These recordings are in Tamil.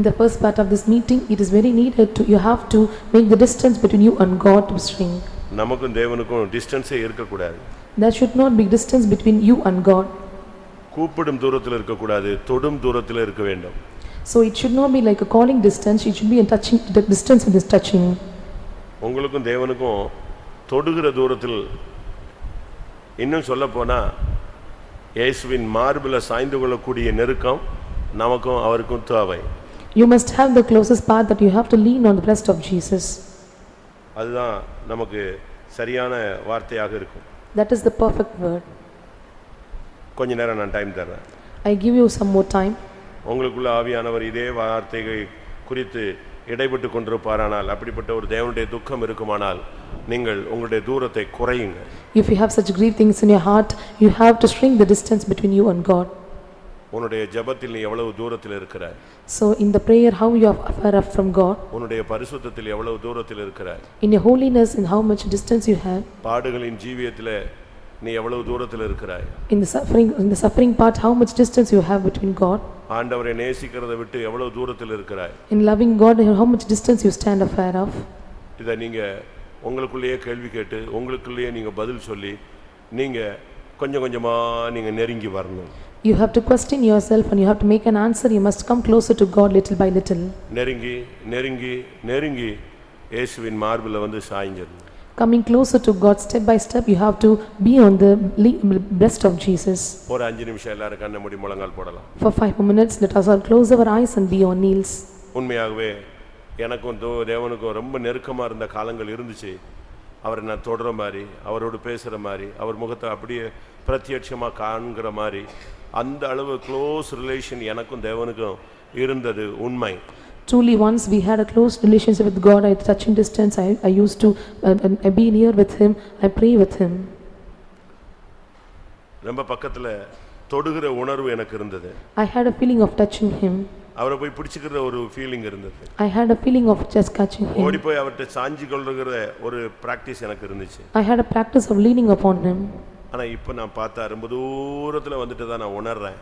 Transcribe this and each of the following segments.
In the first part of this meeting, it is very needed to, you have to make the distance between you and God to shrink. நமக்கும் தேவனுக்கும் டிஸ்டன்ஸே இருக்கக்கூடாது There should not be distance between you and God. கூப்பிடும் தூரத்தில் இருக்கக்கூடாது தொடும் தூரத்தில் இருக்க வேண்டும் So it should not be like a calling distance, it should be in touching, the distance in this touching. உங்களுக்கும் தேவனுக்கும் தொடுகிற தூரத்தில் இன்னும் சொல்லப்போனா இயேசுவின் மார்பில் சாய்ந்து கொள்ளக்கூடிய நெருக்கம் நமக்கும் அவருக்கும் தேவை You must have the closest part that you have to lean on the breast of Jesus. அதுதான் நமக்கு சரியான வார்த்தையாக இருக்கும் That is the perfect word. கொஞ்ச நேரம் நான் டைம் தர்றேன் I give you some more time. உங்களுக்குள்ள ஆவியானவர் இதே வார்த்தைகள் குறித்து இடைப்பட்டு கொண்டிருப்பாரானால் அப்படிப்பட்ட ஒரு தேவனுடைய துக்கம் இருக்குமானால் நீங்கள் உங்களுடைய தூரத்தை குறையுங்க If you have such great things in your heart, you have to shrink the distance between you and God. உன்னுடைய ஜெபத்தில் நீ எவ்வளவு தூரத்தில் இருக்கிறாய் So in the prayer, how you are far off from God, உன்னுடைய பரிசுத்தத்தில் எவ்வளவு தூரத்தில் இருக்கிறாய் in your holiness, in how much distance you have, பாடுகளின் ஜீவியத்தில் நீ எவ்வளவு தூரத்தில் இருக்கிறாய் in the suffering, in the suffering part, how much distance you have between God, ஆண்டவரை நேசிக்கிறதை விட்டு எவ்வளவு தூரத்தில் இருக்கிறாய் in loving God, how much distance you stand afar of. இதை நீங்க உங்களுக்குள்ளேயே கேள்வி கேட்டு உங்களுக்குள்ளேயே நீங்க பதில் சொல்லி நீங்க கொஞ்சம் கொஞ்சமா நீங்க நெருங்கி வரணும் You have to question yourself and you have to make an answer, you must come closer to God little by little. நெருங்கி நெருங்கி நெருங்கி இயேசுவின் மார்பில் வந்து Coming closer to God step by step, you have to be on the le- breast of Jesus. ஒரு அஞ்சு நிமிஷம் எல்லாரும் கண்ண மூடி முழங்கால் போடலாம் For five more minutes, let us all close our eyes and be on knees. உண்மையாகவே எனக்கும் தோ- தேவனுக்கும் ரொம்ப நெருக்கமா இருந்த காலங்கள் இருந்துச்சு அவரை நான் தொடர மாதிரி அவரோடு பேசுற மாதிரி அவர் முகத்தை அப்படியே பிரத்யட்சமா காண்கிற மாதிரி அந்த அளவு க்ளோஸ் ரிலேஷன் எனக்கும் தேவனுக்கும் இருந்தது உண்மை Truly, once we had a close relationship with God at touching distance, I, I used to uh, uh, be near with Him, I pray with Him. ரொம்ப பக்கத்துல தொடுகிற உணர்வு எனக்கு இருந்தது I had a feeling of touching Him. அவரை போய் பிடிச்சுக்கிற ஒரு ஃபீலிங் இருந்தது I had a feeling of just catching ஓடி Him. போய் அவர்கிட்ட சாஞ்சி கொள்ளுகிற ஒரு பிராக்டிஸ் எனக்கு இருந்துச்சு I had a practice of leaning upon Him. ஆனா இப்போ நான் பார்த்தா ரொம்ப தூரத்துல வந்துட்டு தான் நான் உணர்றேன்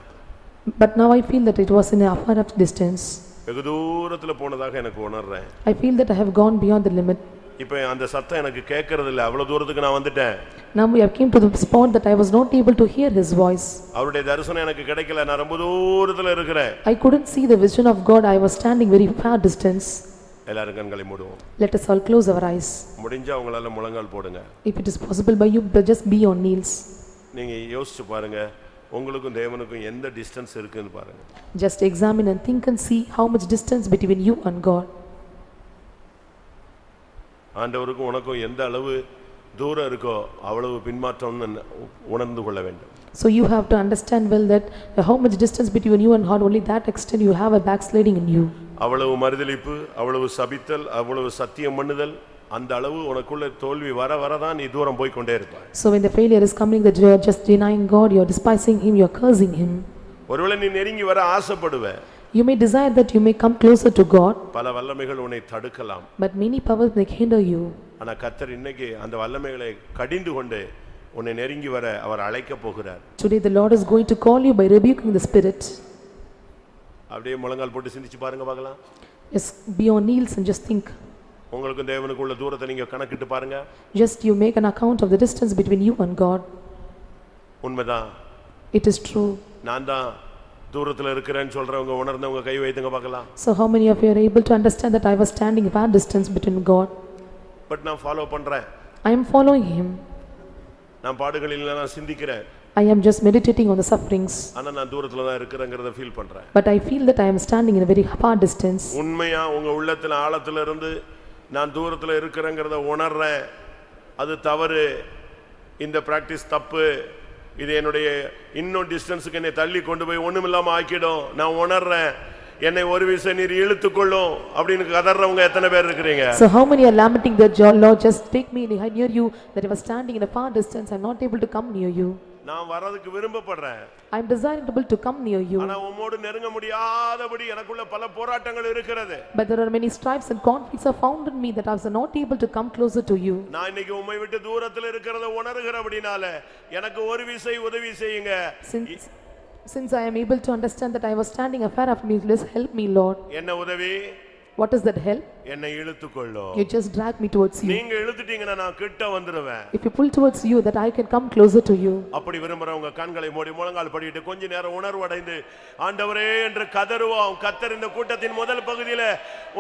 But now I feel that it was in a far off distance. வெகு தூரத்துல போனதாக எனக்கு உணர்றேன் I feel that I have gone beyond the limit. இப்போ அந்த சத்தம் எனக்கு கேட்கறது இல்ல அவ்வளவு தூரத்துக்கு நான் வந்துட்டேன் Now we have came to the spot that I was not able to hear His voice. அவருடைய தரிசனம் எனக்கு கிடைக்கல நான் ரொம்ப தூரத்துல இருக்கிறேன் I couldn't see the vision of God, I was standing very far distance. எல்லாரும் கண்களை மூடுவோம் Let us all close our eyes. முடிஞ்சா உங்களால முழங்கால் போடுங்க If it is possible by you, just be on knees. நீங்க யோசிச்சு பாருங்க உங்களுக்கும் தேவனுக்கும் எந்த டிஸ்டன்ஸ் இருக்குன்னு பாருங்க Just examine and think and see how much distance between you and God. ஆண்டவருக்கும் உனக்கும் எந்த அளவு தூரம் இருக்கோ அவ்வளவு பின்மாற்றம்னு உணர்ந்து கொள்ள வேண்டும் So you have to understand well that uh, how much distance between you and God, only that extent you have a backsliding in you. அவ்வளவு மறுதலிப்பு அவ்வளவு சபித்தல் அவ்வளவு சத்தியம் பண்ணுதல் அந்த அளவு உனக்குள்ள தோல்வி வர வரதான் நீ தூரம் போய் கொண்டே இருப்பாய் So when the failure is coming, that you are just denying God, you are despising Him, you are cursing Him. ஒருவேளை நீ நெருங்கி வர ஆசைப்படுவ You may desire that you may come closer to God, பல வல்லமைகள் உன்னை தடுக்கலாம் but many powers may hinder you. ஆனா கத்தர் இன்னைக்கு அந்த வல்லமைகளை கடிந்து கொண்டு உன்னை நெருங்கி வர அவர் அழைக்க போகிறார் Today the Lord is going to call you by rebuking the spirit. அப்படியே முழங்கால் போட்டு சிந்திச்சு பாருங்க பார்க்கலாம் Just be on knees and just think. உங்களுக்கும் தேவனுக்கும் உள்ள தூரத்தை நீங்க கணக்கிட்டு பாருங்க Just you make an account of the distance between you and God. உண்மைதான் It is true. நான் தான் தூரத்துல இருக்கிறேன்னு சொல்றவங்க உணர்ந்தவங்க கை வைத்துங்க பார்க்கலாம் So how many of you are able to understand that I was standing a far distance between God? But நான் ஃபாலோ பண்றேன் I am following Him. நான் பாடுகளில் நான் சிந்திக்கிறேன் I am just meditating on the sufferings. ஆனா நான் தூரத்துல தான் இருக்கிறேங்கிறத ஃபீல் பண்றேன். But I feel that I am standing in a very far distance. உண்மையா உங்க உள்ளத்துல ஆழத்துல இருந்து நான் தூரத்துல இருக்கிறேங்கிறத உணர்றேன். அது தவறு. இந்த பிராக்டிஸ் தப்பு. இது என்னுடைய இன்னும் டிஸ்டன்ஸுக்கு என்னை தள்ளி கொண்டு போய் ஒண்ணுமில்லாம ஆக்கிடும். நான் உணர்றேன். என்னை ஒரு விசை நீர் இழுத்துக்கொள்ளும் அப்படின்னு கதறவங்க எத்தனை பேர் இருக்கிறீங்க? So how many are lamenting that "Jo- Lord just take me near you that I was standing in a far distance, I am not able to come near you. நான் வர்றதுக்கு விரும்பப்படுறேன் I am desiring to be able to come near you. ஆனா உம்மோடு நெருங்க முடியாதபடி எனக்குள்ள பல போராட்டங்கள் இருக்கிறது But there are many stripes and conflicts are found in me that I was not able to come closer to you. நான் இன்னைக்கு உம்மை விட்டு தூரத்துல இருக்கிறத உணர்கிறபடினால எனக்கு ஒரு விசை உதவி செய்யுங்க Since, Since I am able to understand that I was standing afar of me, please help me, Lord. என்ன உதவி What is that help? என்னை இழுத்துக்கொள்ளும் You just drag me towards you. நீங்க இழுத்துட்டீங்கன்னா நான் கிட்ட வந்துருவேன் If you pull towards you, that I can come closer to you. அப்படி விரும்புறவங்க கண்களை மூடி முழங்கால் படிட்டு கொஞ்ச நேரம் உணர்வு அடைந்து ஆண்டவரே என்று கதறுவோம் கத்தர் இந்த கூட்டத்தின் முதல் பகுதியில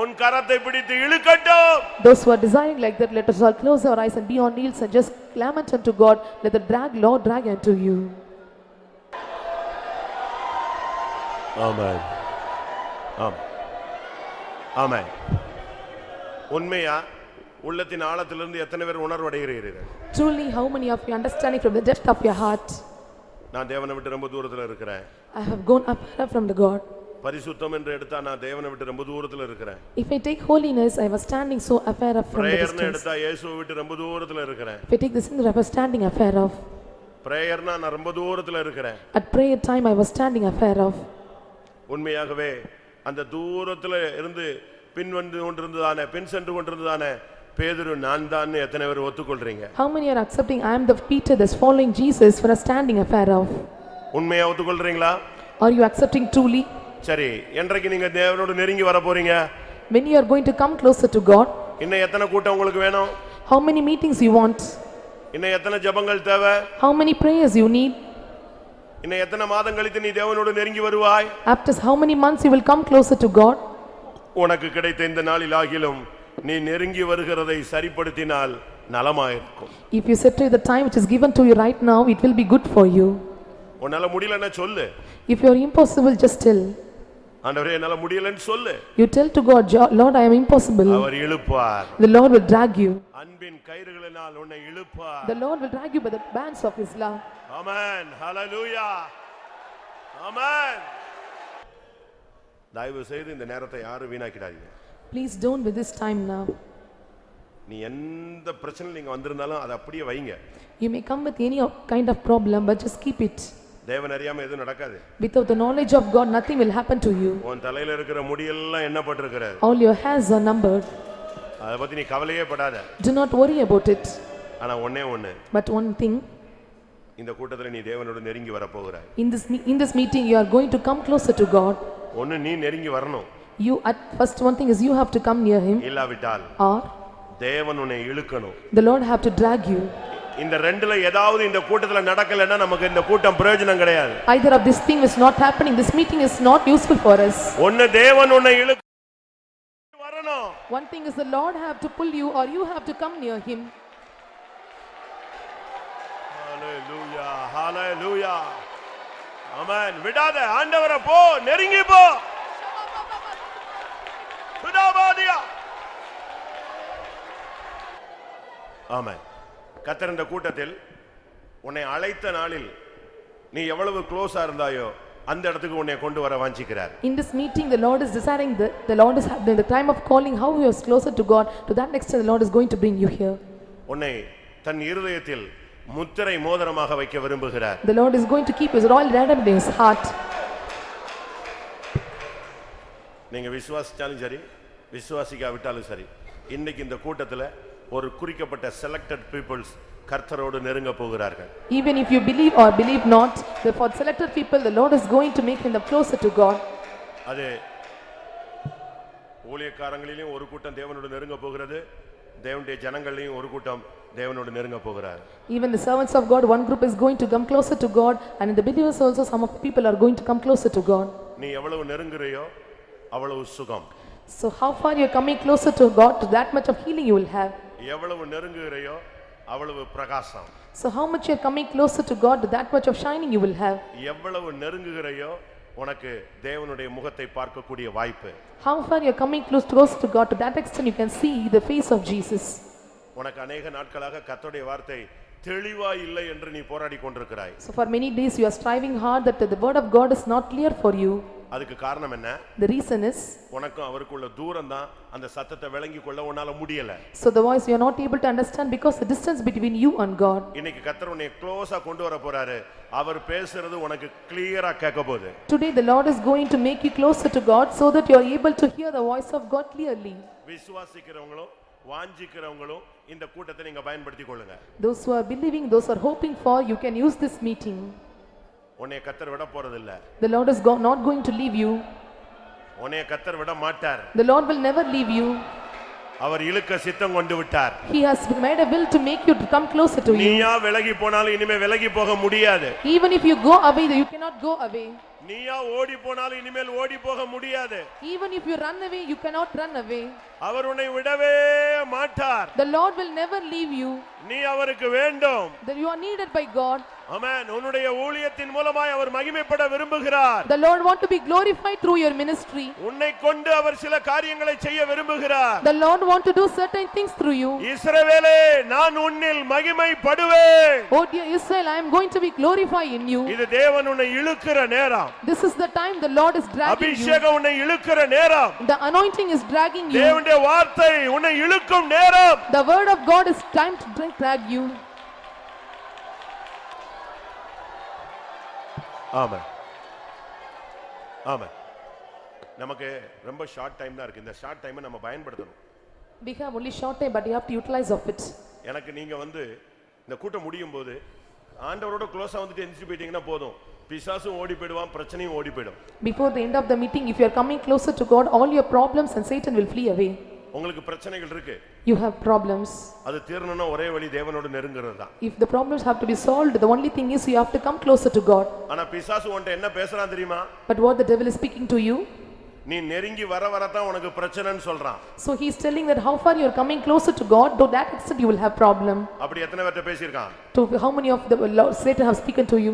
உன் கரத்தை பிடித்து இழுக்கட்டும் Those who are desiring like that, let us all close our eyes and be on knees and just lament unto God. Let the drag, Lord, drag unto you. ஆமென் ஆம் ஆமென் உண்மையா உள்ளத்தின் ஆழத்திலிருந்து எத்தனை பேர் உணர்வு அடைகிறீர்கள் Truly, how many of you understanding from the depth of your heart? நான் தேவனை விட்டு ரொம்ப தூரத்துல இருக்கிறேன் I have gone afar from the God. பரிசுத்தம் என்று எடுத்தா நான் தேவனை விட்டு ரொம்ப தூரத்துல இருக்கிறேன் If I take holiness, I was standing so afar of from the பிரேயர்னு distance. எடுத்தா இயேசுவை விட்டு ரொம்ப தூரத்துல இருக்கிறேன் If I take the sin, I was standing afar of. பிரேயர்னா நான் ரொம்ப தூரத்துல இருக்கிறேன் At prayer time, I was standing afar of. உண்மையாகவே அந்த தூரத்துல இருந்து பின் வந்து கொண்டிருந்ததானே பின் சென்று கொண்டிருந்ததானே பேதுரு நான் தான் எத்தனை பேர் ஒத்துக்கொள்றீங்க How many are accepting I am the Peter that's following Jesus for a standing afar of? உண்மையா ஒத்துக்கொள்றீங்களா Are you accepting truly? சரி என்றைக்கு நீங்க தேவனோடு நெருங்கி வர போறீங்க When you are going to come closer to God, இன்னும் எத்தனை கூட்டம் உங்களுக்கு வேணும் how many meetings you want? இன்னும் எத்தனை ஜெபங்கள் தேவை How many prayers you need? இன்னும் எத்தனை மாதம் கழித்து நீ தேவனோடு நெருங்கி வருவாய் After how many months you will come closer to God? உனக்கு கிடைத்த இந்த நாளில் ஆகிலும் நீ நெருங்கி வருகிறதை சரிப்படுத்தினால் நலமாயிருக்கும் If you set to the time which is given to you right now, it will be good for you. உன்னால முடியலன்னா சொல்லு If you are impossible, just tell. ஆண்டவரே என்னால முடியலன்னு சொல்லு You tell to God, "Jo- Lord, I am impossible. Our இழுப்பார் The Lord will drag you. அன்பின் கயிறுகளினால் உன்னை இழுப்பார் The Lord will drag you by the bands of His love. ஆமென் ஹalleluya ஆமென் தயவு செய்து இந்த நேரத்தை யாரும் வீணாக்கிடாதீங்க Please don't with this time now. நீ எந்த பிரச்சனை நீங்க வந்திருந்தாலும் அதை அப்படியே வைங்க You may come with any kind of problem, but just keep it. தேவன் அறியாம எதுவும் நடக்காது Without the knowledge of God, nothing will happen to you. உன் தலையில இருக்கிற முடியெல்லாம் எண்ணப்பட்டிருக்கிறது All your hairs are numbered. அதை பத்தி நீ கவலையே படாத Do not worry about it. ஆனா ஒண்ணே ஒண்ணு But one thing, இந்த கூட்டத்துல நீ தேவனோடு நெருங்கி வரப்போகிறாய் in this, in this meeting, you are going to come closer to God. ஒண்ணு நீ நெருங்கி வரணும் You, at first one thing is you have to come near Him, இல்லாவிட்டால் or தேவன் உன்னை இழுக்கணும் the Lord have to drag you. இந்த ரெண்டுல ஏதாவது இந்த கூட்டத்துல நடக்கலைன்னா நமக்கு இந்த கூட்டம் பிரயோஜனம் கிடையாது Either of this thing is not happening, this meeting is not useful for us. ஒன்னு தேவன் உன்னை இழுக்க One thing is the Lord have to pull you or you have to come near Him. Hallelujah. Hallelujah. Amen. விடாத ஆண்டவரை போ நெருங்கி போ விடாபாதியா ஆமென் கர்த்தர் இந்த கூட்டத்தில் உன்னை அழைத்த நாளில் நீ எவ்வளவு க்ளோஸாக இருந்தாயோ அந்த இடத்துக்கு உன்னை கொண்டு வர வாஞ்சிக்கிறார் In this meeting, the Lord is desiring, the, the Lord is, in the time of calling, how you are closer to God, to that extent the Lord is going to bring you here. உன்னை தன் இருதயத்தில் முத்திரை மோதிரமாக வைக்க விரும்புகிறார் The Lord is going to keep his royal diadem in his heart. நீங்க விசுவாசிச்சாலும் சரி விசுவாசிக்காவிட்டாலும் சரி இன்னைக்கு இந்த கூட்டத்துல ஒரு குறிக்கப்பட்ட செலக்டட் பீப்புள்ஸ் கர்த்தரோடு நெருங்க போகிறார்கள் Even if you believe or believe not, the- for selected people, the Lord is going to make them closer to God. அது ஊழியக்காரங்களிலும் ஒரு கூட்டம் தேவனோடு நெருங்க போகிறது தேவனுடைய ஜனங்களையும் ஒரு கூட்டம் தேவனோடு நெருங்க போகிறார் Even the servants of God, one group is going to come closer to God, and in the believers also, some of the people are going to come closer to God. நீ எவ்வளவு நெருங்குறையோ அவ்வளவு சுகம் So how far you are coming closer to God, to that much of healing you will have. எவ்வளவு நெருங்குகிறையோ அவ்வளவு பிரகாசம் So how much you are coming closer to God, that much of shining you will have. எவ்வளவு நெருங்குகிறையோ உனக்கு தேவனுடைய முகத்தை பார்க்கக்கூடிய வாய்ப்பு How far you are coming close close to God, to that extent you can see the face of Jesus. உனக்கு அநேக நாட்களாக கர்த்தருடைய வார்த்தை தெளிவா இல்லை என்று நீ போராடி கொண்டிருக்கிறாய் So for many days you are striving hard that the word of God is not clear for you. அதுக்கு காரணம் என்ன The reason is, உனக்கும் அவருக்குள்ள தூரம் தான் அந்த சத்தத்தை விளங்கி கொள்ள உன்னால முடியல so the voice you are not able to understand because the distance between you and God. இன்னைக்கு கர்த்தர் உன்னை க்ளோஸா கொண்டு வர போறாரு அவர் பேசுறது உனக்கு கிளியரா கேட்க போகுது Today the Lord is going to make you closer to God so that you are able to hear the voice of God clearly. விசுவாசிக்கிறவங்களும் வாஞ்சிக்கிறவங்களும் இந்த கூட்டத்தை நீங்க பயன்படுத்திக் கொள்ளுங்க Those who are believing, those who are hoping for, you can use this meeting. உன்னைய கத்தர் விட போறதில்ல The Lord is go- not going to leave you. உன்னைய கத்தர் விட மாட்டார் The Lord will never leave you. அவர் இழுக்க சித்தம் கொண்டு விட்டார் He has made a will to make you to come closer to you. நீயா விலகி போனாலும் இனிமே விலகி போக முடியாது Even if you go away, you cannot go away. நீயா ஓடி போனாலும் இனிமேல் ஓடி போக முடியாது Even if you run away, you cannot run away. அவர் உன்னை விடவே மாட்டார் The Lord will never leave you. நீ அவருக்கு வேண்டும் That you are needed by God. ஆமென் உன்னுடைய ஊழியத்தின் மூலமாய் அவர் மகிமைப்பட விரும்புகிறார் The Lord want to be glorified through your ministry. உன்னை கொண்டு அவர் சில காரியங்களை செய்ய விரும்புகிறார் The Lord want to do certain things through you. இஸ்ரவேலே நான் உன்னில் மகிமைப்படுவேன் Oh dear Israel, I am going to be glorified in you. இது தேவன் உன்னை இழுக்கிற நேரம் This is the time the Lord is dragging you. அபிஷேகம் உன்னை இழுக்கிற நேரம் The anointing is dragging you. தேவனுடைய வார்த்தை உன்னை இழுக்கும் நேரம் The word of God is time to drag you. ஆமா ஆமா நமக்கு ரொம்ப ஷார்ட் டைம் தான் இருக்கு இந்த ஷார்ட் டைமை நம்ம பயன்படுத்தணும் We have only short time, but you have to utilize of it. எனக்கு நீங்க வந்து இந்த கூட்டம் முடியும் போது ஆண்டவரோட க்ளோஸா வந்துட்டு எந்திரிச்சு போயிட்டீங்கன்னா போதும் பிசாசும் ஓடி போயிடுவான் பிரச்சனையும் ஓடி போயிடும் Before the end of the meeting, if you are coming closer to God, all your problems and Satan will flee away. உங்களுக்கு பிரச்சனைகள் இருக்கு You have problems. அது தீரணும்னா ஒரே வழி தேவனோடு நெருங்குறது தான் If the problems have to be solved, the only thing is you have to come closer to God. ஆனா பிசாசு உன்ட்ட என்ன பேசுறான் தெரியுமா But what the devil is speaking to you, நீ நெருங்கி வர வரத்தான் உனக்கு பிரச்சனைன்னு சொல்றான் so he is telling that how far you are coming closer to God, to that extent you will have problem. அப்படி எத்தனை பேர்ட்ட பேசியிருக்கான் To how many of the Lord, Satan have spoken to you,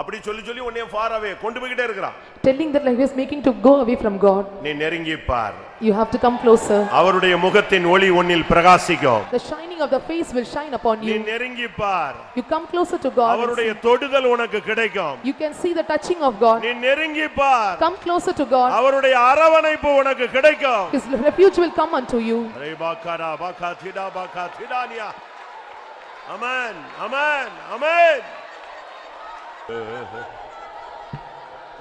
அப்படி சொல்லி சொல்லி உன்னைய ஃபார் அவே கொண்டு போய்கிட்டே இருக்கிறான் telling that like he is making to go away from God. நீ நெருங்கி பார் You have to come closer. அவருடைய முகத்தின் ஒளி உன்னில் பிரகாசிக்கும் The shining of the face will shine upon நீ you. நெருங்கி பார் You come closer to God. அவருடைய தொடுதல் உனக்கு கிடைக்கும் You can see the touching of God. நீ நெருங்கி பார் Come closer to God. அவருடைய அரவணைப்பு உனக்கு கிடைக்கும் His refuge will come unto you. அரே பாக்காரா பாக்கா திடா பாக்கா திடானியா அமன் அமன் அமன்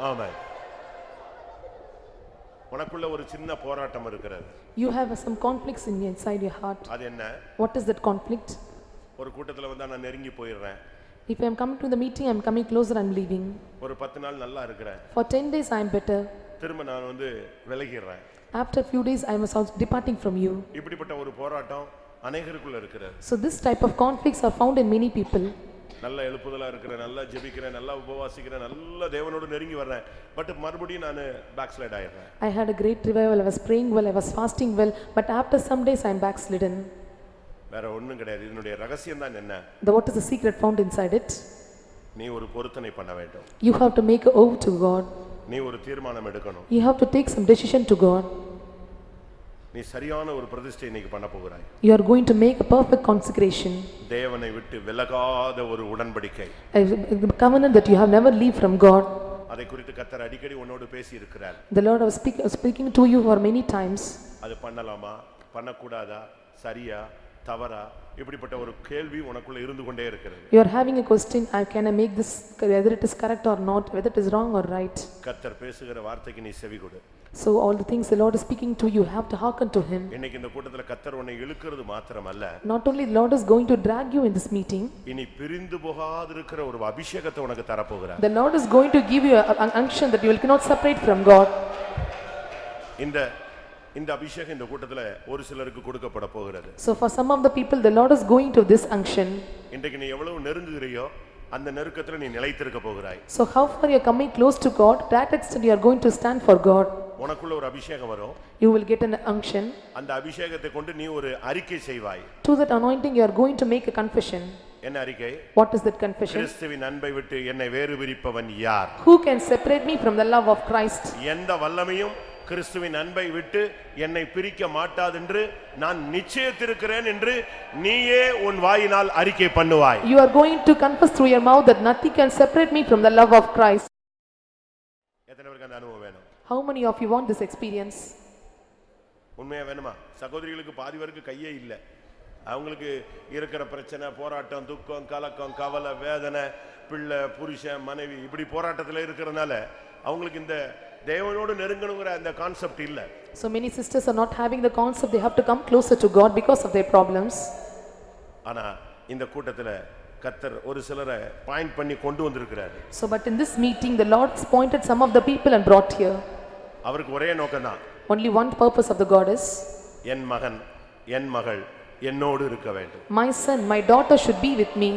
ஆமென் உனக்குள்ள ஒரு சின்ன போராட்டம் இருக்கிறது You have some conflicts in inside your heart. அது என்ன What is that conflict? ஒரு கூட்டத்துல வந்தா நான் நெருங்கி போயிடுறேன் If I am coming to the meeting, I am coming closer, I am leaving. ஒரு பத்து நாள் நல்லா இருக்கிறேன் For 10 days, I am better. திரும்ப நான் வந்து விலகிடுறேன் After few days, I was also departing from you. இப்படிப்பட்ட ஒரு போராட்டம் அநேகருக்குள்ள இருக்கிறது So this type of conflicts are found in many people. நல்ல எழுப்புதலா இருக்கிறேன் நல்லா ஜெபிக்கிறேன் நல்லா உபவாசிக்கிறேன் நல்ல தேவனோடு நெருங்கி வர்றேன் பட் மறுபடியும் நான் பேக் ஸ்லைட் ஆயிடுறேன் I had a great revival, I was praying well, I was fasting well, but after some days, I am backslidden. வேற ஒண்ணும் கிடையாது இதனுடைய ரகசியம் தான் என்ன The, what is the secret found inside it? நீ ஒரு பொருத்தனை பண்ண வேண்டும் You have to make a oath to God. நீ ஒரு தீர்மானம் எடுக்கணும் You have to take some decision to God. நீ சரியான ஒரு பிரதிஷ்டை இன்னைக்கு பண்ண போகிறாய் You are going to make a perfect consecration. தேவனை விட்டு விலகாத ஒரு உடன்படிக்கை A a covenant that you have never leave from God. அதை குறித்து கத்தர் அடிக்கடி உன்னோடு பேசி இருக்கிறார் The Lord was speak, speaking to you for many times. அது பண்ணலாமா பண்ணக்கூடாதா சரியா தவறா இப்படிப்பட்ட ஒரு கேள்வி உனக்குள்ள இருந்து கொண்டே இருக்கிறது You are having a question, I can I make this, whether it is correct or not, whether it is wrong or right. கத்தர் பேசுகிற வார்த்தைக்கு நீ செவி கொடு So all the things the Lord is speaking to you, have to hearken to Him. இன்னைக்கு இந்த கூட்டத்துல கத்தர் உன்னை இழுக்கிறது மாத்திரமல்ல Not only the Lord is going to drag you in this meeting, இனி பிரிந்து போகாதிருக்கிற ஒரு அபிஷேகத்தை உனக்கு தரப்போகிறார் the Lord is going to give you a- an unction that you will cannot separate from God. இந்த இந்த அபிஷேகம் இந்த கூட்டத்துல ஒரு சிலருக்கு கொடுக்கப்பட போகிறது So for some of the people, the Lord is going to this unction. இன்றைக்கு நீ எவ்வளவு நெருங்குகிறியோ அந்த நெருக்கத்துல நீ நிலைத்திருக்க போகிறாய் So how far you are coming close to God, that extent you are going to stand for God. உனக்குள்ள ஒரு அபிஷேகம் வரும் You will get an unction. அந்த அபிஷேகத்தை கொண்டு நீ ஒரு அறிக்கை செய்வாய் To that anointing, you are going to make a confession. என்ன அறிக்கை What is that confession? கிறிஸ்துவின் அன்பை விட்டு என்னை வேறு பிரிப்பவன் யார் Who can separate me from the love of Christ? எந்த வல்லமையும் கிறிஸ்துவின் அன்பை விட்டு என்னை பிரிக்க மாட்டாதென்று நான் நிச்சயத்திருக்கிறேன் என்று நீயே உன் வாயினால் அறிக்கை பண்ணுவாய் You are going to confess through your mouth that nothing can separate me from the love of Christ. எத்தனை பேருக்கு அந்த அனுபவம் How many of you want this experience? உண்மையா வேணுமா சகோதரிகளுக்கு பாதி பேருக்கு கையே இல்லை அவங்களுக்கு இருக்கிற பிரச்சனை போராட்டம் துக்கம் கலக்கம் கவலை வேதனை பிள்ளை புருஷன் மனைவி இப்படி போராட்டத்தில் இருக்கிறதுனால அவங்களுக்கு இந்த தேவனோடு நெருங்கணுங்கிற அந்த கான்செப்ட் இல்லை So many sisters are not having the concept they have to come closer to God because of their problems. ஆனா இந்த கூட்டத்துல கத்தர் ஒரு சிலரை பாயிண்ட் பண்ணி கொண்டு வந்திருக்கிறாரு So but in this meeting, the Lord has appointed some of the people and brought here. அவருக்கு ஒரே நோக்கம்தான் Only one purpose of the God is, என் மகன் என் மகள் என்னோடு இருக்க வேண்டும் my son, my daughter should be with me.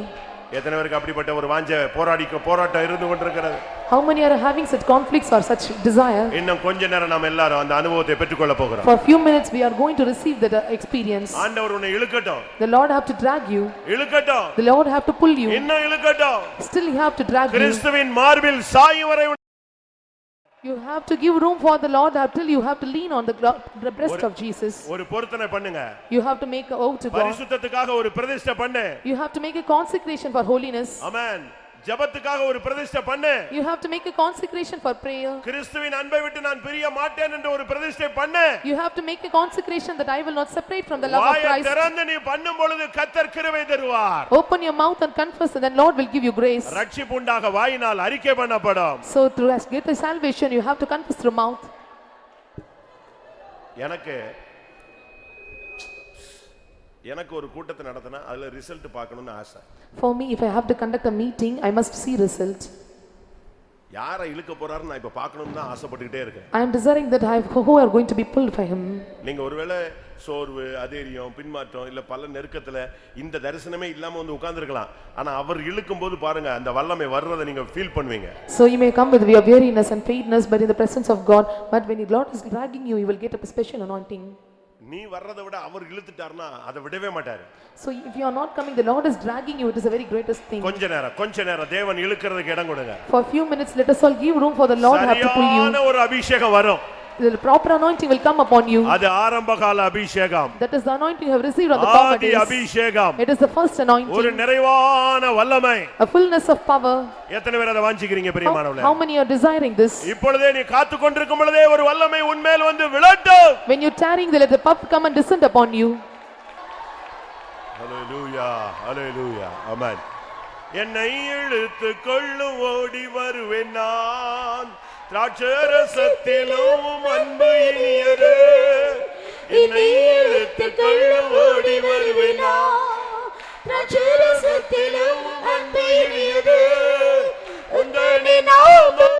எத்தனை பேருக்கு அப்படிப்பட்ட ஒரு வாஞ்ச போராடிக்க போராட்டம் இருந்து கொண்டிருக்கிறது How many are having such conflicts or such desire? இன்னும் கொஞ்ச நேரம் நாம் எல்லாரும் அந்த அனுபவத்தை பெற்றுக்கொள்ள போகிறோம் For a few minutes, we are going to receive that uh, experience. ஆண்டவர் உன்னை இழுக்கட்டும் The Lord have to drag you. இழுக்கட்டும் The Lord have to pull you. இன்னும் இழுக்கட்டும் Still you have to drag you. கிறிஸ்துவின் மார்பில் சாயும் வரை உன்னை- You have to give room for the Lord until you have to lean on the gro- the breast of Jesus. ஒரு பொருத்தனை பண்ணுங்க You have to make a oath to God. பரிசுத்தத்துக்காக ஒரு பிரதிஷ்டை பண்ணு You have to make a consecration for holiness. அமேன் ஜெபத்துக்காக ஒரு பிரதிஷ்டை பண்ணு You have to make a consecration for prayer. கிறிஸ்துவின் அன்பை விட்டு நான் பிரிய மாட்டேன் என்று ஒரு பிரதிஷ்டை பண்ணு You have to make a consecration that I will not separate from the love of வாயை Christ. திறந்து நீ பண்ணும் பொழுது கத்தர் கிருபை தருவார் Open your mouth and confess and then Lord will give you grace. ரட்சிப்பு உண்டாக வாயினால் அறிக்கை பண்ணப்படும் So to get the salvation, you have to confess through mouth. எனக்கு எனக்கு ஒரு கூட்டத்தை நடத்தினா அதுல ரிசல்ட் பார்க்கணும்னு ஆசை For me, if I have to conduct a meeting, I must see result. யாரை இழுக்க போறாருன்னு நான் இப்ப பார்க்கணும்னு தான் ஆசைப்பட்டுக்கிட்டே இருக்கேன் I am desiring that I who are going to be pulled by him. நீங்க ஒருவேளை சோர்வு அதேரியம் பின்மாற்றம் இல்ல பல நெருக்கத்துல இந்த தரிசனமே இல்லாம வந்து உட்கார்ந்திருக்கலாம் ஆனா அவர் இழுக்கும் போது பாருங்க அந்த வல்லமை வர்றதை நீங்க ஃபீல் பண்ணுவீங்க So you may come with your weariness and faintness, but in the presence of God. But when the Lord is dragging you, you will get a special anointing. நீ வர்றதை விட அவர் இழுத்துட்டாருன்னா அதை விடவே மாட்டாரு So if you are not coming, the Lord is dragging you. It is a very greatest thing. கொஞ்ச நேரம் கொஞ்ச நேரம் தேவன் இழுக்கிறதுக்கு இடம் கொடுங்க For few minutes, let us all give room for the Lord have to pull you. சரியான ஒரு அபிஷேகம் வரும் The proper anointing will come upon you. அது ஆரம்ப கால அபிஷேகம் That is the anointing you have received on the former Aadhi days. அபிஷேகம் It is the first ஒரு anointing, நிறைவான வல்லமை a fullness of power. எத்தனை பேர் அதை வாஞ்சிக்கிறீங்க How, பிரியமானவர்களே how many are desiring this? இப்பொழுதே நீ காத்து கொண்டிருக்கும் பொழுதே ஒரு வல்லமை உன்மேல் வந்து விழட்டும் When you're tarrying, let the puff come and descend upon you. ஹalleluya ஹalleluya ஆமென் என்னை இழுத்து கொள்ளும் ஓடி வருவேன் நான் திராட்சரசத்திலும் அன்பு இனியது. என்னை இழுத்து கொள்ளும் ஓடி வருவேன் திராட்சரசத்திலும் அன்பு இனியது. உந்தனி நாமம்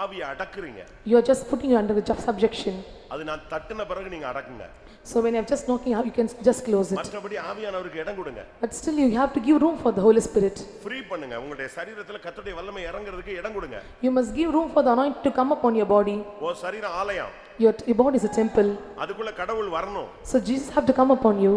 ஆவியை அடக்குறீங்க You are just putting you under the subjection. அது நான் தட்டுன பிறகு நீங்க அடக்குங்க So when I'm just knocking out, you can just close it. மற்றபடி ஆவியானவருக்கு இடம் கொடுங்க But still, you have to give room for the Holy Spirit. Free பண்ணுங்க உங்களுடைய சரீரத்துல கர்த்தருடைய வல்லமை இறங்குறதுக்கு இடம் கொடுங்க You must give room for the anointing to come upon your body. உன் சரீரம் ஆலயம் Your, your body is a temple. அதுக்குள்ள கடவுள் வரணும் So Jesus have to come upon you.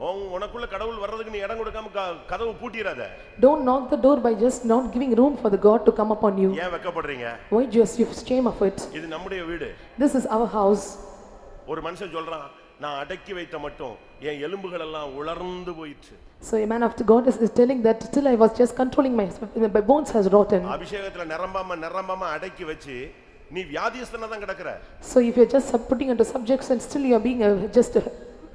உன்- உனக்குள்ள கடவுள் வர்றதுக்கு நீ இடம் கொடுக்காம கதவு பூட்டிடாத Don't knock the door by just not giving room for the God to come upon you. ஏன் வெக்கப்படுறீங்க Why just you shame of it? இது நம்முடைய வீடு This is our house. ஒரு மனுஷன் சொல்றான் நான் அடக்கி வைத்த மட்டும் என் எலும்புகள் எல்லாம் உலர்ந்து போயிற்று So a man of God is, is telling that still I was just controlling my, my bones has rotten. அபிஷேகத்துல நிரம்பாம நிரம்பாம அடக்கி வச்சு நீ வியாதியஸ்தனா தான் கிடக்குற So if you're just putting into subjects and still you are being a, just, a,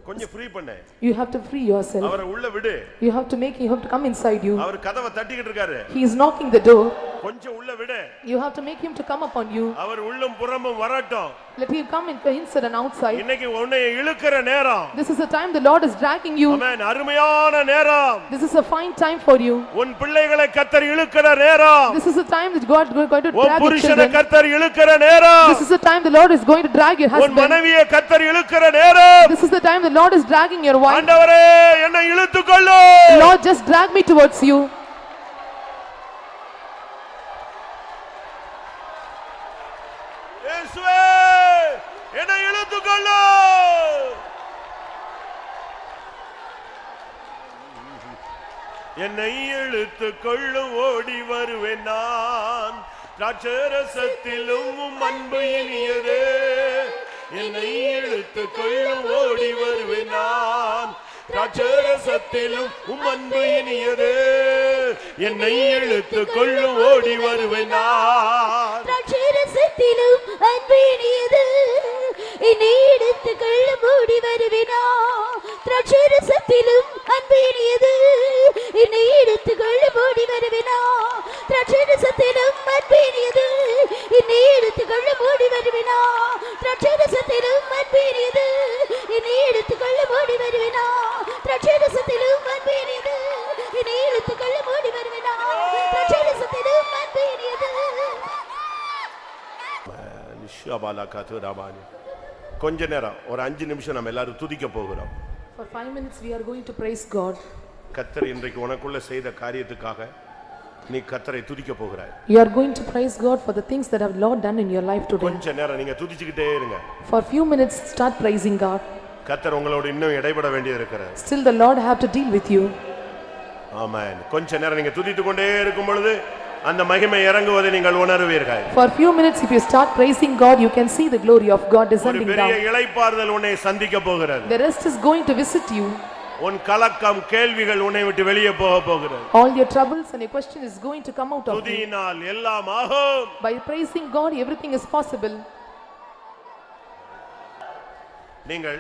கொஞ்சம் ஃப்ரீ பண்ணு you have to free yourself. அவரை உள்ள விடு You have to make, you have to come inside you. அவர் கதவை தட்டிக்கிட்டு இருக்காரு He is knocking the door. கொஞ்சம் உள்ள விடு You have to make him to come upon you. அவர் உள்ளும் புறமும் வரட்டும் Let him come in, inside and outside. இன்னைக்கு உன்னை இழுக்கிற நேரம் This is the time the Lord is dragging you. ஆமென் அருமையான நேரம் This is a fine time for you. உன் பிள்ளைகளை கத்தர் இழுக்கிற நேரம் This is the time that God is going to உன் drag your புருஷனை children. கத்தர் இழுக்கிற நேரம் This is the time the Lord is going to drag your உன் husband. மனைவியை கத்தர் இழுக்கிற நேரம் This is the time the Lord Lord is dragging your wife. ஆண்டவரே என்னை இழுத்து கொள்ளு Lord just drag me towards you. இயேசுவே என்னை இழுத்து கொள்ளு என்னை இழுத்து கொள்ளும் ஓடி வருவேன் நான் ராட்சரசத்திலும் அன்பு இனியதே என்னை இழுத்து கொள்ளும் ஓடி வருவேன் நான் திராட்சரசத்திலும் உம் அன்பு இனியது. என்னை இழுத்து கொள்ளும் ஓடி வருவேன் நான் அன்பு இனியது. என்னை எடுத்து கள்ள மூடி வருவினா திராட்சரசத்திலும் அன்பினியது என்னை எடுத்து கள்ள மூடி வருவினா திராட்சரசத்திலும் அன்பினியது என்னை எடுத்து கள்ள மூடி வருவினா திராட்சரசத்திலும் அன்பினியது என்னை எடுத்து கள்ள மூடி வருவினா திராட்சரசத்திலும் அன்பினியது என்னை எடுத்து கள்ள மூடி வருவினா திராட்சரசத்திலும் அன்பினியது நிஷாபாலா கதுராபானி கொஞ்ச நேரம் ஒரு அஞ்சு நிமிஷம் நம்ம எல்லாரும் துதிக்க போகிறோம் For five minutes, we are going to praise God. கத்தர் இன்றைக்கு உனக்குள்ள செய்த காரியத்துக்காக நீ கத்தரை துதிக்க போகிறாய் You are going to praise God for the things that have Lord done in your life today. கொஞ்ச நேரம் நீங்க துதிச்சுக்கிட்டே இருங்க For few minutes, start praising God. கத்தர் உங்களோட இன்னும் இடைபட வேண்டியது இருக்கிறது Still the Lord have to deal with you. ஆமென் கொஞ்ச நேரம் நீங்க துதித்து கொண்டே இருக்கும் பொழுது அந்த மகிமை இறங்குவதை நீங்கள் உணருவீர்கள் For few minutes, if you start praising God, you can see the glory of God ஒரு descending பெரிய down. இளைப்பாறுதல் உன்னை சந்திக்க போகிறது The rest is going to visit you. உன் கலக்கம் கேள்விகள் உன்னை விட்டு வெளியே போக போகிறது All your troubles and your question is going to come out of you. துதியினால் எல்லாம் ஆகும் By praising God, everything is possible. நீங்கள்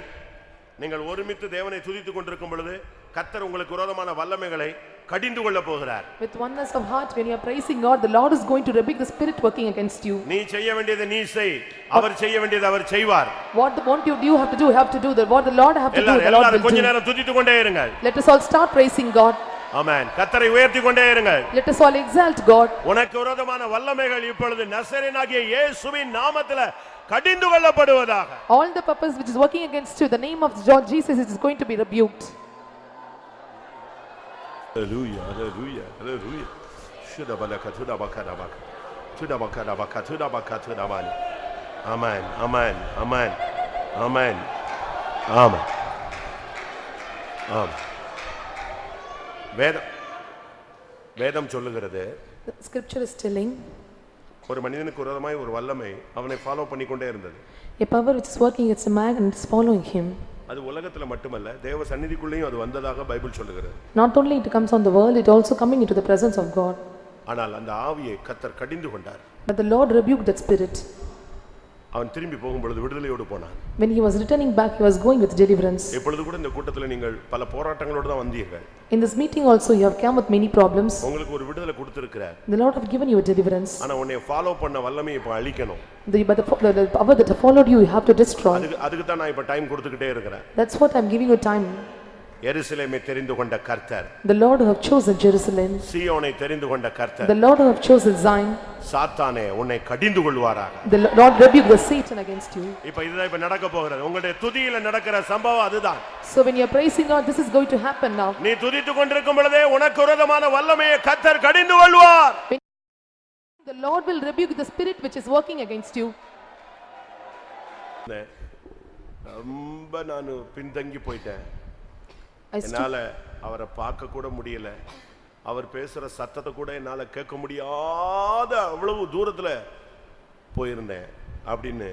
நீங்கள் ஒருமித்து தேவனை துதித்துக் கொண்டிருக்கும் பொழுது கத்தர் உங்களுக்கு விரோதமான வல்லமைகளை கடிந்து கொள்ள போகிறார் With oneness of heart, when you are praising God, the Lord is going to rebuke the spirit working against you. நீ செய்ய வேண்டியதை நீ செய் அவர் செய்ய வேண்டியதை அவர் செய்வார் What the, what you do have to do, have to do. The, what the Lord have to do, the Lord will கொஞ்ச. நேரம் துதித்துக் கொண்டே இருங்கள் Let us all start praising God. ஆமென் கத்தரை உயர்த்தி கொண்டே இருங்கள் Let us all exalt God. உனக்கு விரோதமான வல்லமைகள் இப்பொழுது நசரேனாகிய இயேசுவின் நாமத்தில கடிந்து கொள்ளப்படுவதாக All the purpose which is working against you, the name of Jesus is going to be rebuked. Hallelujah, hallelujah, hallelujah. Shudabalaka, tudabakadabaka. Tudabakadabaka, tudabaka, tudabani. Amen, amen, amen, amen, amen. ஆம் வேதம் வேதம் சொல்லுகிறது scripture is telling ஒரு மனிதனுக்கு விரோதமாய் ஒரு வல்லமை அவனை ஃபாலோ பண்ணிக்கொண்டே இருந்தது a power which is working against a man and is following him. அது உலகத்துல மட்டுமல்ல தேவ சந்நிதிக்குள்ளேயும் அது வந்ததாக பைபிள் சொல்லுகிறது Not only it comes on the world, it also coming into the presence of God. ஆனால் அந்த ஆவியை கத்தர் கடிந்து கொண்டார் But the Lord rebuked that spirit. அவன் திரும்பி போகும் பொழுது விடுதலையோடு போனான் When he was returning back, he was going with deliverance. இப்பொழுது கூட இந்த கூட்டத்தில் நீங்கள் பல போராட்டங்களோடு தான் வந்தீர்கள் In this meeting also, you have come with many problems. உங்களுக்கு ஒரு விடுதலை கொடுத்திருக்கிறார் The Lord have given you a deliverance. ஆனா உன்னை ஃபாலோ பண்ண வல்லமை இப்ப அழிக்கணும் The, but the, the, power that have followed you, you have to destroy. அதுக்கு அதுக்கு தான் நான் இப்ப டைம் கொடுத்துக்கிட்டே இருக்கிறேன் That's what I'm giving you time. எருசலேமை தெரிந்து கொண்ட கர்த்தர் The Lord who have chosen Jerusalem, சீயோனை தெரிந்து கொண்ட கர்த்தர் the Lord who have chosen Zion, சாத்தானே உன்னை கடிந்து கொள்வாராக the Lord rebuke the Satan against you. இப்ப இதுதான் இப்ப நடக்க போகிறது உங்களுடைய துதியில நடக்கிற சம்பவம் அதுதான் So when you are praising God, this is going to happen now. நீ துதித்துக் கொண்டிருக்கும் பொழுதே உனக்கு விரோதமான வல்லமையை கர்த்தர் கடிந்து கொள்வார் The Lord will rebuke the spirit which is working against you. ரொம்ப நான் பின்தங்கி போயிட்டேன் என்னால அவரை பார்க்க கூட முடியல அவர் பேசுற சத்தத்தை கூட என்னால கேட்க முடியாத அவ்வளவு தூரத்துல போயிருந்தேன் அப்படின்னு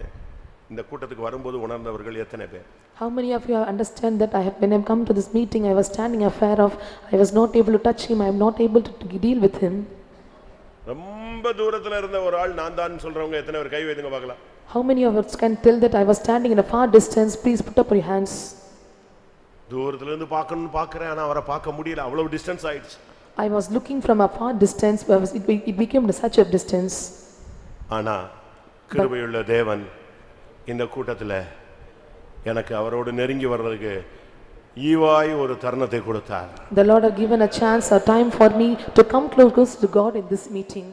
இந்த கூட்டத்துக்கு வரும்போது உணர்ந்தவர்கள் எத்தனை பேர் how many of you understand that I have, when I come to this meeting, I was standing afar off, I was not able to touch him, I am not able to to deal with him. ரொம்ப தூரத்துல இருந்த ஒரு ஆள் நான் தான் சொல்றவங்க எத்தனை பேர் கை வைத்துங்க பார்க்கலாம் How many of us can tell that I was standing in a far distance? Please put up your hands. தூரத்துல இருந்து பார்க்கணும்னு பார்க்கறேன் ஆனா அவரை பார்க்க முடியல அவ்வளவு டிஸ்டன்ஸ் ஆயிடுச்சு I was looking from a far distance, but I was- it be- it became such a distance. ஆனா கிருபையுள்ள தேவன் இந்த கூட்டத்துல எனக்கு அவரோடு நெருங்கி வர்றதுக்கு ஈவாய் ஒரு தருணத்தை கொடுத்தார் The Lord have given a chance, a time for me to come close to God in this meeting.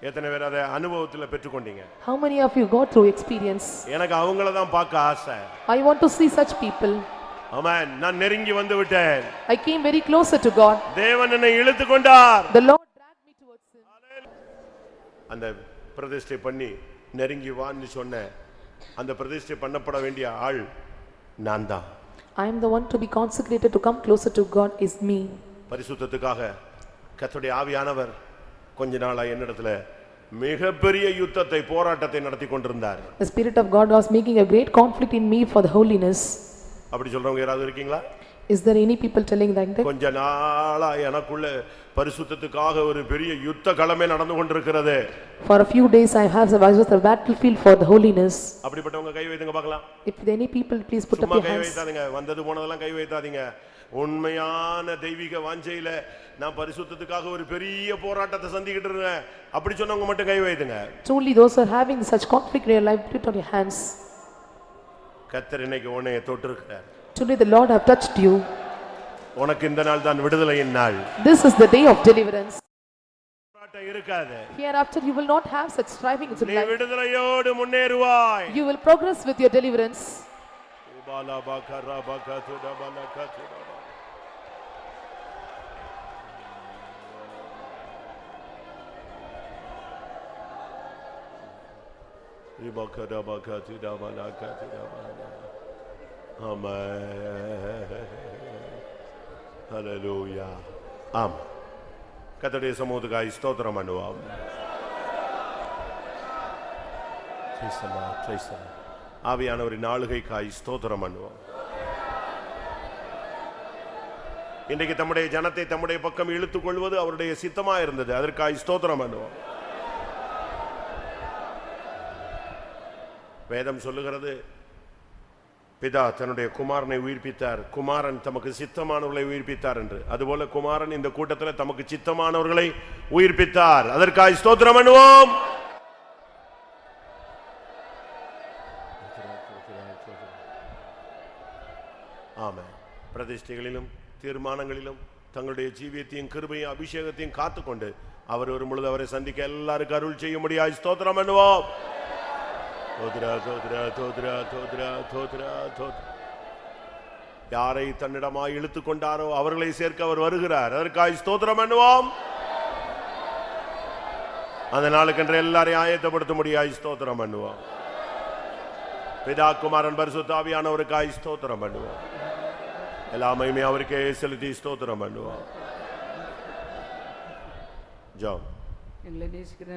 எத்தனை பேர் அதை அனுபவத்துல பெற்றுக்கொண்டீங்க How many of you got through experience? எனக்கு அவங்கள தான் பார்க்க ஆசை I want to see such people. ஆமென் நான் நெருங்கி வந்து விட்டேன் I came very closer to God. தேவன் என்னை இழுத்து கொண்டார் The Lord dragged me towards Him. அந்த பிரதிஷ்டை பண்ணி நெருங்கி வான்னு சொன்ன அந்த பிரதிஷ்டை பண்ணப்பட வேண்டிய ஆள் நான் தான் I am the one to be consecrated to come closer to God is me. பரிசுத்தத்துக்காக கர்த்தருடைய ஆவியானவர் கொஞ்ச நாளா என்னிடத்துல மிகப்பெரிய யுத்தத்தை போராட்டத்தை நடத்தி கொண்டிருந்தார் The Spirit of God was making a great conflict in me for the holiness. அப்படி சொல்றவங்க யாராவது இருக்கீங்களா Is there any people telling like that? கொஞ்ச நாளா எனக்குள்ள பரிசுத்தத்துக்காக ஒரு பெரிய யுத்த களமே நடந்து கொண்டிருக்கிறது For a few days I have was a battlefield for the holiness. அப்படிப்பட்டவங்க கை வைத்துங்க பார்க்கலாம் If there any people, please put up your கை. வைத்தாதீங்க வந்தது போனதெல்லாம் கை வைத்தாதீங்க உண்மையான தெய்வீக வாஞ்சையில நான் பரிசுத்தத்துக்காக ஒரு பெரிய போராட்டத்தை சந்திக்கிட்டு இருந்தேன் அப்படி சொன்னவங்க மட்டும் கை வைத்துங்க Truly those who are having such conflict in your life, put on your hands. கத்தர் இன்னைக்கு உன்னைய தொட்டிருக்கிறார் Today the Lord have touched you. உனக்கு இந்த நாள் தான் விடுதலையின் நாள் This is the day of deliverance. போராட்டம் இருக்காது Hereafter you will not have such striving in நீ life. விடுதலையோடு முன்னேறுவாய் You will progress with your deliverance. Hallelujah. ஆம் கத்தடைய சமூகத்துக்காய் ஸ்தோத்திரம் பண்ணுவோம் Praise the Lord, praise the Lord. ஆவியானவரின் நாளுகைக்காய் ஸ்தோத்திரம் பண்ணுவோம் இன்றைக்கு தம்முடைய ஜனத்தை தம்முடைய பக்கம் இழுத்துக் கொள்வது அவருடைய சித்தமாக இருந்தது அதற்காக ஸ்தோத்திரம் பண்ணுவோம் வேதம் சொல்லுகிறது பிதா தன்னுடைய குமாரனை உயிர்ப்பித்தார். குமாரன் தமக்கு சித்தமானவர்களை உயிர்ப்பித்தார் என்று. அதுபோல குமாரன் இந்த கூட்டத்தில் தமக்கு சித்தமானவர்களை உயிர்ப்பித்தார். அதற்காக ஸ்தோத்திரம் பண்ணுவோம். ஆமென். பிரதிஷ்டைகளிலும் தீர்மானங்களிலும் தங்களுடைய ஜீவியத்தையும் கிருபையும் அபிஷேகத்தையும் காத்துக்கொண்டு அவர் ஒரு பொழுது அவரை சந்திக்க எல்லாருக்கும் அருள் செய்ய முடியாது ஸ்தோத்திரம் பண்ணுவோம். யாரை தன்னிடமாய் இழுத்து கொண்டாரோ அவர்களை சேர்க்க அவர் வருகிறார். அதற்காக ஸ்தோத்திரம் பண்ணுவோம். அந்த நாளுக்கென்று எல்லாரையும் ஆயத்தப்படுத்த முடியாது ஸ்தோத்திரம் பண்ணுவோம். பிதா குமாரன் பரிசுத்தாவியானவருக்காய் ஸ்தோத்திரம் பண்ணுவோம். எல்லா மகிமை அவருக்கே செலுத்தி ஸ்தோத்திரம் பண்ணுவோம். ஜாம். எங்களை நேசிக்கிற